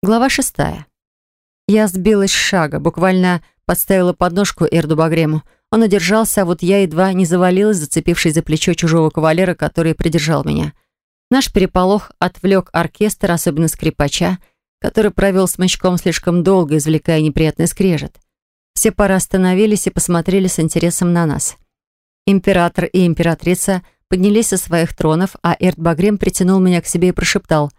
Глава шестая. Я сбилась с шага, буквально подставила подножку Эрду Багрему. Он удержался, а вот я едва не завалилась, зацепившись за плечо чужого кавалера, который придержал меня. Наш переполох отвлек оркестр, особенно скрипача, который провел смычком слишком долго, извлекая неприятный скрежет. Все пары остановились и посмотрели с интересом на нас. Император и императрица поднялись со своих тронов, а Эрд Багрем притянул меня к себе и прошептал —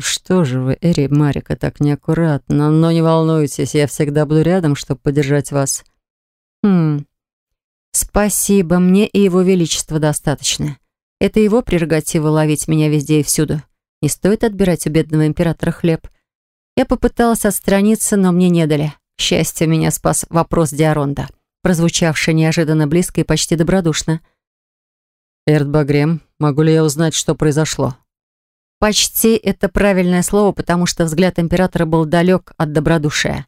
«Что же вы, Эри Марика, так неаккуратно, но не волнуйтесь, я всегда буду рядом, чтобы поддержать вас». «Хм, спасибо, мне и его величества достаточно. Это его прерогатива ловить меня везде и всюду. Не стоит отбирать у бедного императора хлеб. Я попыталась отстраниться, но мне не дали. К счастью, меня спас вопрос Диаронда, прозвучавший неожиданно близко и почти добродушно. «Эрд Багрем, могу ли я узнать, что произошло?» Почти это правильное слово, потому что взгляд императора был далек от добродушия.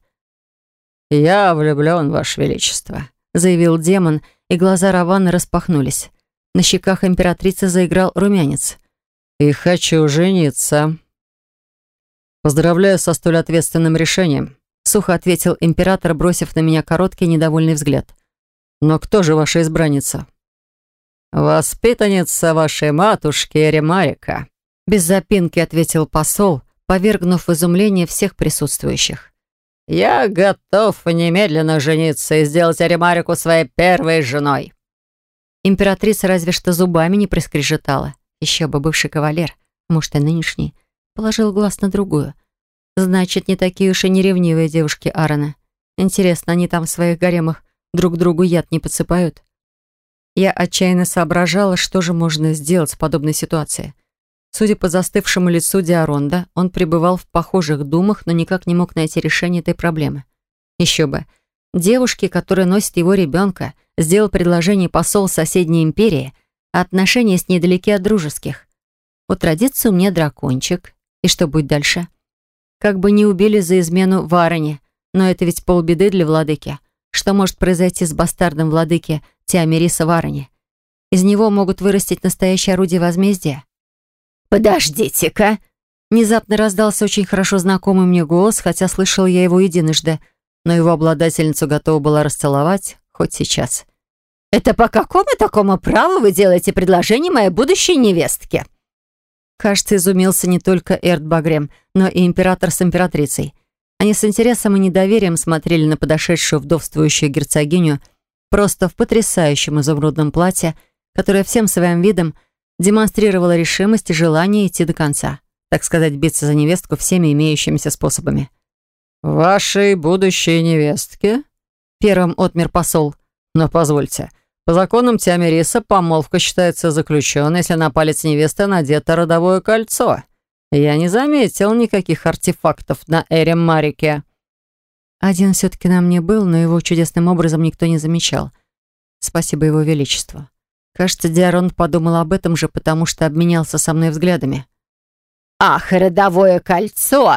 «Я влюблен, Ваше Величество», — заявил демон, и глаза Равана распахнулись. На щеках императрицы заиграл румянец. «И хочу жениться». «Поздравляю со столь ответственным решением», — сухо ответил император, бросив на меня короткий недовольный взгляд. «Но кто же ваша избранница?» «Воспитанница вашей матушки Эремарика», без запинки ответил посол, повергнув в изумление всех присутствующих. «Я готов немедленно жениться и сделать Аримарику своей первой женой». Императрица разве что зубами не проскрежетала. Еще бы бывший кавалер, может, и нынешний, положил глаз на другую. Значит, не такие уж и неревнивые девушки Аарона. Интересно, они там в своих гаремах друг другу яд не подсыпают? Я отчаянно соображала, что же можно сделать в подобной ситуации. Судя по застывшему лицу Диаронда, он пребывал в похожих думах, но никак не мог найти решение этой проблемы. Еще бы. Девушке, которая носит его ребенка, сделал предложение посол соседней империи, а отношения с ней далеки от дружеских. У традиции у меня дракончик. И что будет дальше? Как бы не убили за измену Вароне, но это ведь полбеды для владыки. Что может произойти с бастардом владыки Тиамириса Вароне? Из него могут вырастить настоящее орудие возмездия. «Подождите-ка!» Внезапно раздался очень хорошо знакомый мне голос, хотя слышал я его единожды, но его обладательницу готова была расцеловать хоть сейчас. «Это по какому такому праву вы делаете предложение моей будущей невестке?» Кажется, изумился не только Эрд Багрем, но и император с императрицей. Они с интересом и недоверием смотрели на подошедшую вдовствующую герцогиню просто в потрясающем изумрудном платье, которое всем своим видом демонстрировала решимость и желание идти до конца, так сказать, биться за невестку всеми имеющимися способами. «Вашей будущей невестке?» Первым отмер посол. «Но позвольте, по законам Тиамириса помолвка считается заключенной, если на палец невесты надето родовое кольцо. Я не заметил никаких артефактов на Эрем Марике». Один все-таки на мне был, но его чудесным образом никто не замечал. Спасибо его величеству. Кажется, Диарон подумал об этом же, потому что обменялся со мной взглядами. «Ах, родовое кольцо!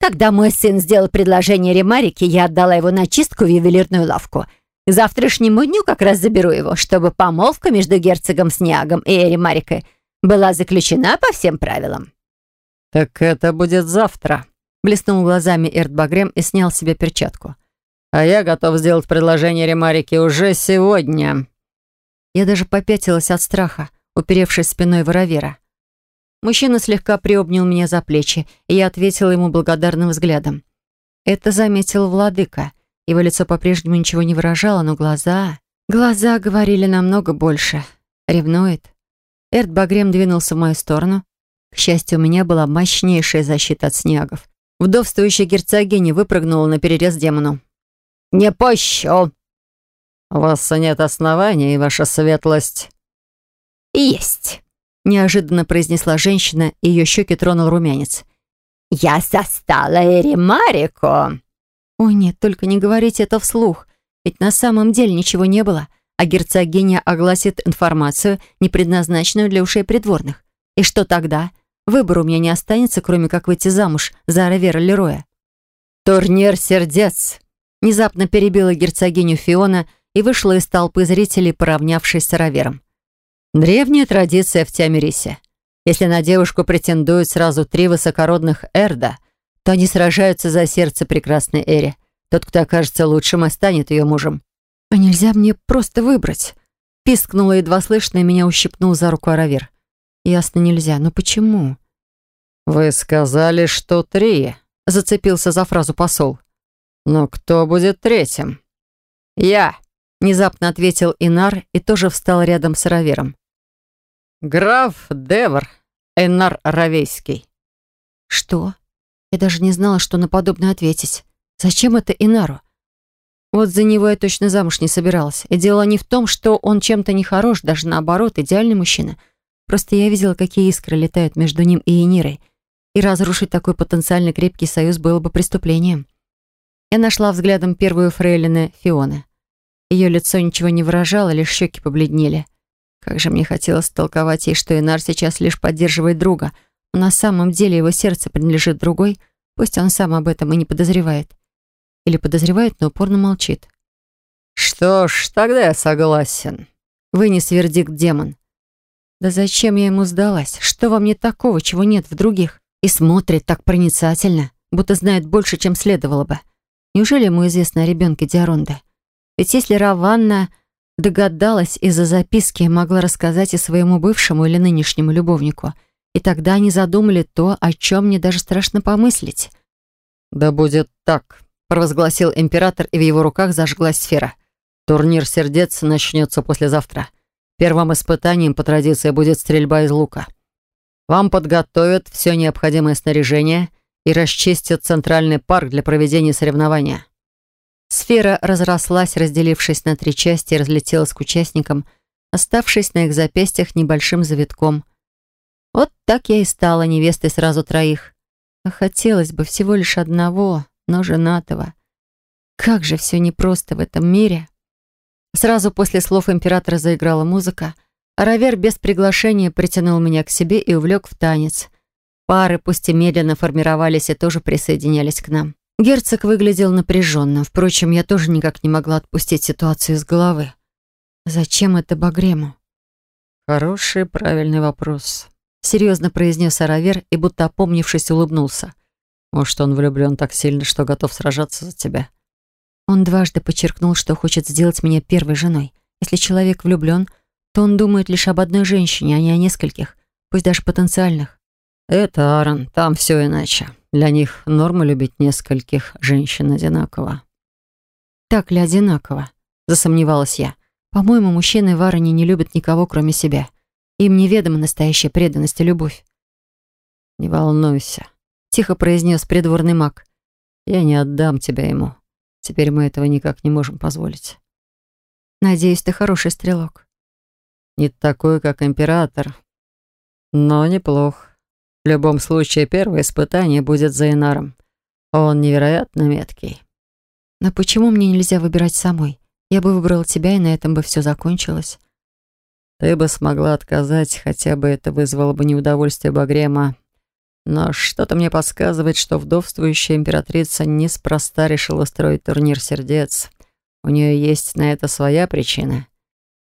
Когда мой сын сделал предложение Ремарике, я отдала его на чистку в ювелирную лавку. К завтрашнему дню как раз заберу его, чтобы помолвка между герцогом Снягом и Эримарикой была заключена по всем правилам». «Так это будет завтра», — блеснул глазами Эрт Багрем и снял себе перчатку. «А я готов сделать предложение Ремарике уже сегодня». Я даже попятилась от страха, уперевшись спиной в Равера. Мужчина слегка приобнял меня за плечи, и я ответила ему благодарным взглядом. Это заметил владыка. Его лицо по-прежнему ничего не выражало, но глаза... Глаза говорили намного больше. Ревнует. Эрт Багрем двинулся в мою сторону. К счастью, у меня была мощнейшая защита от снегов. Вдовствующая герцогиня выпрыгнула на перерез демону. «Не пощу!» «У вас нет оснований, ваша светлость». «Есть», — неожиданно произнесла женщина, и ее щеки тронул румянец. «Я застала Эримарику». «Ой, нет, только не говорите это вслух, ведь на самом деле ничего не было, а герцогиня огласит информацию, не предназначенную для ушей придворных. И что тогда? Выбор у меня не останется, кроме как выйти замуж за Аравера Лероя». «Турнир сердец», — внезапно перебила герцогиню Фиона — и вышла из толпы зрителей, поравнявшись с Равером. Древняя традиция в Тиамирисе. Если на девушку претендуют сразу три высокородных эрда, то они сражаются за сердце прекрасной Эри. Тот, кто окажется лучшим, и станет ее мужем. А нельзя мне просто выбрать? Пискнула едва слышно, и меня ущипнул за руку Аравир. Ясно, нельзя. Но почему? «Вы сказали, что три», — зацепился за фразу посол. «Но кто будет третьим?» «Я», — внезапно ответил Инар и тоже встал рядом с Равером. «Граф Девр, Энар Равейский». «Что?» Я даже не знала, что на подобное ответить. Зачем это Инару? Вот за него я точно замуж не собиралась. И дело не в том, что он чем-то нехорош, даже наоборот, идеальный мужчина. Просто я видела, какие искры летают между ним и Энирой. И разрушить такой потенциально крепкий союз было бы преступлением. Я нашла взглядом первую фрейлины Фионы. Ее лицо ничего не выражало, лишь щеки побледнели. Как же мне хотелось толковать ей, что Инар сейчас лишь поддерживает друга, но на самом деле его сердце принадлежит другой, пусть он сам об этом и не подозревает. Или подозревает, но упорно молчит. «Что ж, тогда я согласен», — вынес вердикт демон. «Да зачем я ему сдалась? Что во мне такого, чего нет в других?» И смотрит так проницательно, будто знает больше, чем следовало бы. Неужели ему известно о ребенке Диаронда? Ведь если Раванна догадалась из-за записки, могла рассказать и своему бывшему или нынешнему любовнику, и тогда они задумали то, о чем мне даже страшно помыслить. «Да будет так», — провозгласил император, и в его руках зажглась сфера. «Турнир сердец начнется послезавтра. Первым испытанием по традиции будет стрельба из лука». Вам подготовят все необходимое снаряжение и расчистят центральный парк для проведения соревнования». Сфера разрослась, разделившись на три части, разлетелась к участникам, оставшись на их запястьях небольшим завитком. Вот так я и стала невестой сразу троих. А хотелось бы всего лишь одного, но женатого. Как же все непросто в этом мире. Сразу после слов императора заиграла музыка — Равер без приглашения притянул меня к себе и увлек в танец. Пары, пусть и медленно формировались и тоже присоединялись к нам. Герцог выглядел напряженным. Впрочем, я тоже никак не могла отпустить ситуацию из головы. «Зачем это Багрему?» «Хороший, правильный вопрос», — серьезно произнес Аравер и, будто опомнившись, улыбнулся. «Может, он влюблен так сильно, что готов сражаться за тебя?» Он дважды подчеркнул, что хочет сделать меня первой женой. Если человек влюблен, то он думает лишь об одной женщине, а не о нескольких, пусть даже потенциальных. Это Аарон, там все иначе. Для них норма любить нескольких женщин одинаково. Так ли одинаково? Засомневалась я. По-моему, мужчины в Аароне не любят никого, кроме себя. Им неведома настоящая преданность и любовь. «Не волнуйся», — тихо произнес придворный маг. «Я не отдам тебя ему. Теперь мы этого никак не можем позволить». «Надеюсь, ты хороший стрелок». Не такой, как император, но неплох. В любом случае, первое испытание будет за Инаром. Он невероятно меткий. Но почему мне нельзя выбирать самой? Я бы выбрала тебя, и на этом бы все закончилось. Ты бы смогла отказать, хотя бы это вызвало бы неудовольствие Багрема. Но что-то мне подсказывает, что вдовствующая императрица неспроста решила устроить турнир сердец. У нее есть на это своя причина.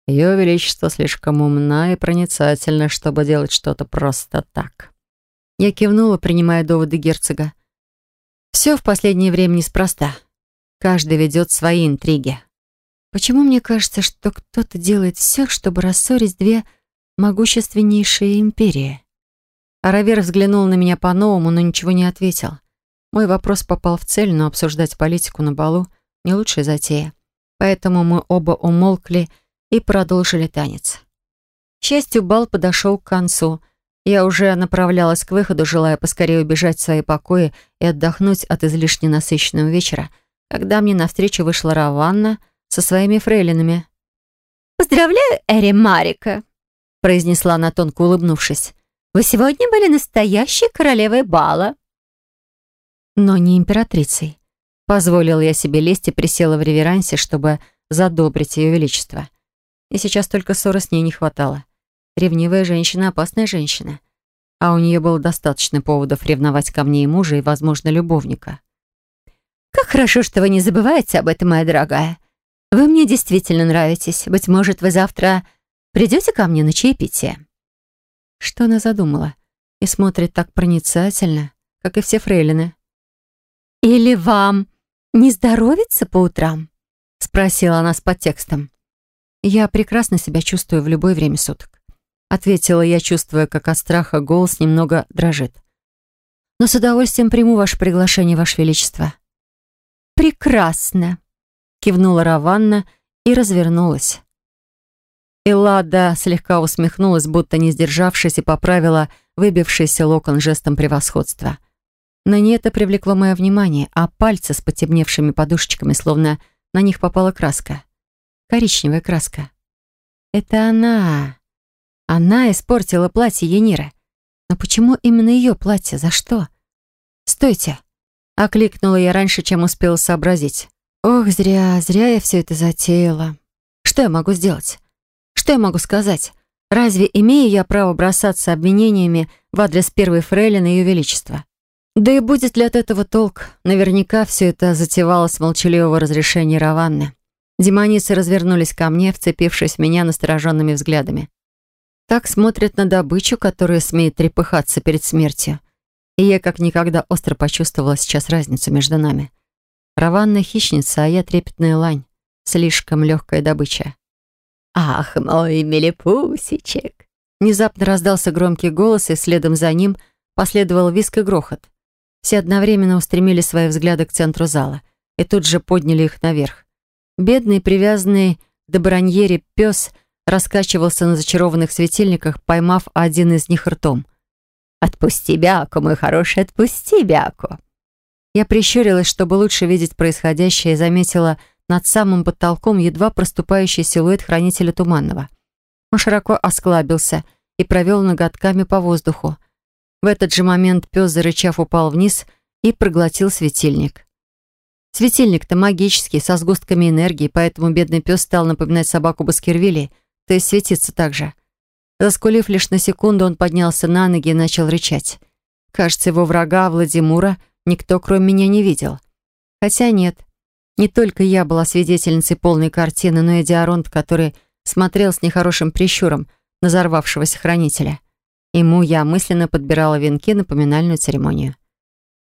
Ее Величество слишком умна и проницательна, чтобы делать что-то просто так. Я кивнула, принимая доводы герцога. Все в последнее время неспроста. Каждый ведет свои интриги. Почему мне кажется, что кто-то делает все, чтобы рассорить две могущественнейшие империи? Аравер взглянул на меня по-новому, но ничего не ответил. Мой вопрос попал в цель, но обсуждать политику на балу — не лучшая затея. Поэтому мы оба умолкли и продолжили танец. К счастью, бал подошел к концу. Я уже направлялась к выходу, желая поскорее убежать в свои покои и отдохнуть от излишне насыщенного вечера, когда мне навстречу вышла Раванна со своими фрейлинами. «Поздравляю, Эри Марика», — произнесла она, тонко улыбнувшись. «Вы сегодня были настоящей королевой бала». Но не императрицей. Позволила я себе лезть и присела в реверансе, чтобы задобрить ее величество. И сейчас только ссоры с ней не хватало. Ревнивая женщина — опасная женщина. А у нее было достаточно поводов ревновать ко мне и мужа, и, возможно, любовника. «Как хорошо, что вы не забываете об этом, моя дорогая. Вы мне действительно нравитесь. Быть может, вы завтра придете ко мне на чаепитие?» Что она задумала? И смотрит так проницательно, как и все фрейлины. «Или вам не здоровится по утрам?» — спросила она с подтекстом. «Я прекрасно себя чувствую в любое время суток», — ответила я, чувствуя, как от страха голос немного дрожит. «Но с удовольствием приму ваше приглашение, ваше величество». «Прекрасно», — кивнула Раванна и развернулась. Эллада слегка усмехнулась, будто не сдержавшись, и поправила выбившийся локон жестом превосходства. На ней это привлекло мое внимание, а пальцы с потемневшими подушечками, словно на них попала краска. Коричневая краска. Это она. Она испортила платье Енира. Но почему именно ее платье? За что? «Стойте!» — окликнула я раньше, чем успела сообразить. «Ох, зря, зря я все это затеяла. Что я могу сделать? Что я могу сказать? Разве имею я право бросаться обвинениями в адрес первой фрейлины Ее Величества? Да и будет ли от этого толк? Наверняка все это затевалось с молчаливого разрешения Раванны. Демоницы развернулись ко мне, вцепившись в меня настороженными взглядами. Так смотрят на добычу, которая смеет трепыхаться перед смертью. И я как никогда остро почувствовала сейчас разницу между нами. Раванна хищница, а я трепетная лань. Слишком легкая добыча. «Ах, мой милипусичек!» Внезапно раздался громкий голос, и следом за ним последовал виск и грохот. Все одновременно устремили свои взгляды к центру зала и тут же подняли их наверх. Бедный, привязанный до бараньере пес раскачивался на зачарованных светильниках, поймав один из них ртом. «Отпусти Бяку, мой хороший, отпусти Бяку!» Я прищурилась, чтобы лучше видеть происходящее, и заметила над самым потолком едва проступающий силуэт хранителя Туманного. Он широко осклабился и провел ноготками по воздуху. В этот же момент пес, зарычав, упал вниз и проглотил светильник. Светильник-то магический, со сгустками энергии, поэтому бедный пес стал напоминать собаку Баскервилли, то есть светиться так же. Заскулив лишь на секунду, он поднялся на ноги и начал рычать. Кажется, его врага, Владимира, никто кроме меня не видел. Хотя нет, не только я была свидетельницей полной картины, но и Диаронт, который смотрел с нехорошим прищуром на взорвавшегося хранителя. Ему я мысленно подбирала венки на поминальную церемонию.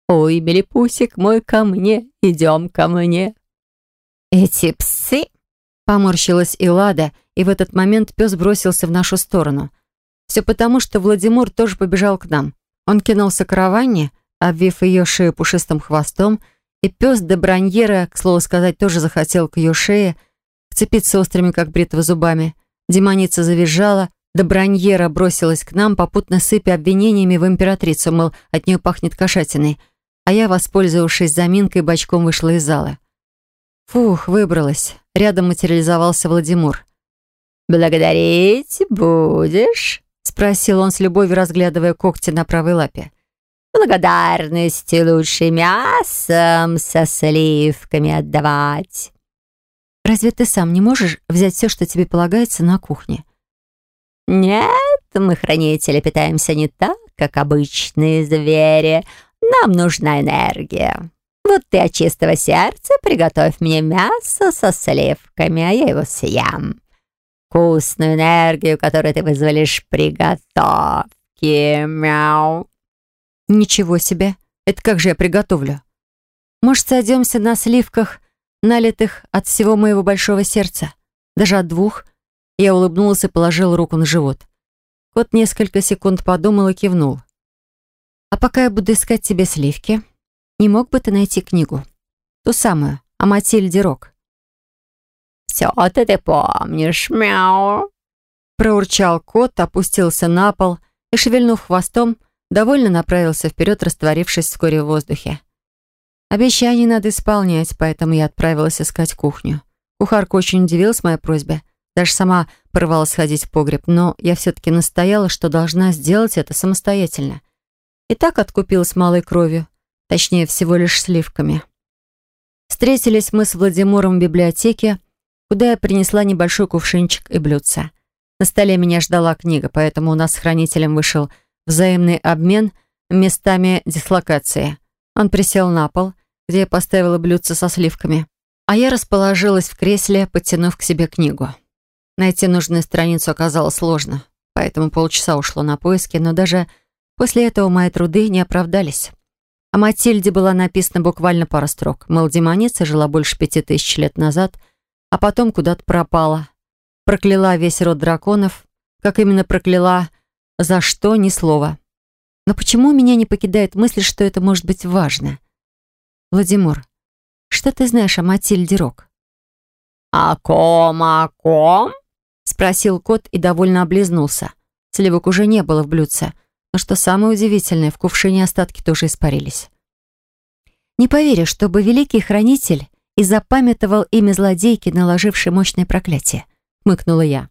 «Ой, Белипусик мой, ко мне, идем ко мне!» «Эти псы!» Поморщилась и Лада, и в этот момент пес бросился в нашу сторону. Все потому, что Владимир тоже побежал к нам. Он кинулся к караванне, обвив ее шею пушистым хвостом, и пес де Браньера, к слову сказать, тоже захотел к ее шее, вцепиться острыми, как бритва, зубами. Демоница завизжала, Добраньера бросилась к нам, попутно сыпя обвинениями в императрицу, мол, от нее пахнет кошатиной. А я, воспользовавшись заминкой, бочком вышла из зала. Фух, выбралась. Рядом материализовался Владимир. «Благодарить будешь?» — спросил он с любовью, разглядывая когти на правой лапе. «Благодарности лучше мясом со сливками отдавать». «Разве ты сам не можешь взять все, что тебе полагается, на кухне?» «Нет, мы, хранители, питаемся не так, как обычные звери. Нам нужна энергия. Вот ты от чистого сердца приготовь мне мясо со сливками, а я его съем. Вкусную энергию, которую ты вызволишь приготовки. Мяу». «Ничего себе! Это как же я приготовлю? Может, сойдемся на сливках, налитых от всего моего большого сердца? Даже от двух?» Я улыбнулась и положил руку на живот. Кот несколько секунд подумал и кивнул. «А пока я буду искать тебе сливки, не мог бы ты найти книгу? Ту самую, о Матильде Рок?» «Все-то ты помнишь, мяу!» Проурчал кот, опустился на пол и, шевельнув хвостом, довольно направился вперед, растворившись вскоре в воздухе. Обещание надо исполнять, поэтому я отправилась искать кухню. Кухарка очень удивилась моей просьбе — даже сама порывалась сходить в погреб, но я все-таки настояла, что должна сделать это самостоятельно. И так откупилась малой кровью, точнее, всего лишь сливками. Встретились мы с Владимиром в библиотеке, куда я принесла небольшой кувшинчик и блюдце. На столе меня ждала книга, поэтому у нас с хранителем вышел взаимный обмен местами дислокации. Он присел на пол, где я поставила блюдце со сливками, а я расположилась в кресле, подтянув к себе книгу. Найти нужную страницу оказалось сложно, поэтому полчаса ушло на поиски, но даже после этого мои труды не оправдались. О Матильде была написана буквально пара строк. Мол, демоница жила больше пяти тысяч лет назад, а потом куда-то пропала. Прокляла весь род драконов. Как именно прокляла, за что, ни слова. Но почему меня не покидает мысль, что это может быть важно? Владимир, что ты знаешь о Матильде Рок? «О ком, о ком?» — спросил кот и довольно облизнулся. Сливок уже не было в блюдце, но что самое удивительное, в кувшине остатки тоже испарились. Не поверю, чтобы великий хранитель и запамятовал имя злодейки, наложившей мощное проклятие, мыкнула я.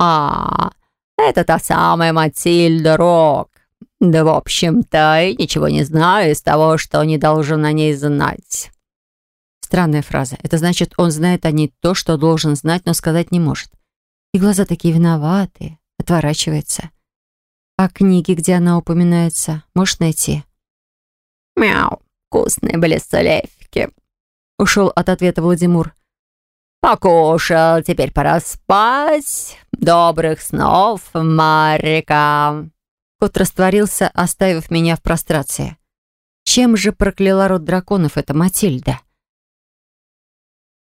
«А, это та самая Матильда Рок. Да, в общем-то, и ничего не знаю из того, что не должен о ней знать». Странная фраза. Это значит, он знает о ней то, что должен знать, но сказать не может. И глаза такие виноватые, отворачивается. А книги, где она упоминается, можешь найти? «Мяу, вкусные были сулевки», — ушел от ответа Владимир. «Покушал, теперь пора спать. Добрых снов, Марика!» Кот растворился, оставив меня в прострации. Чем же прокляла род драконов эта Матильда?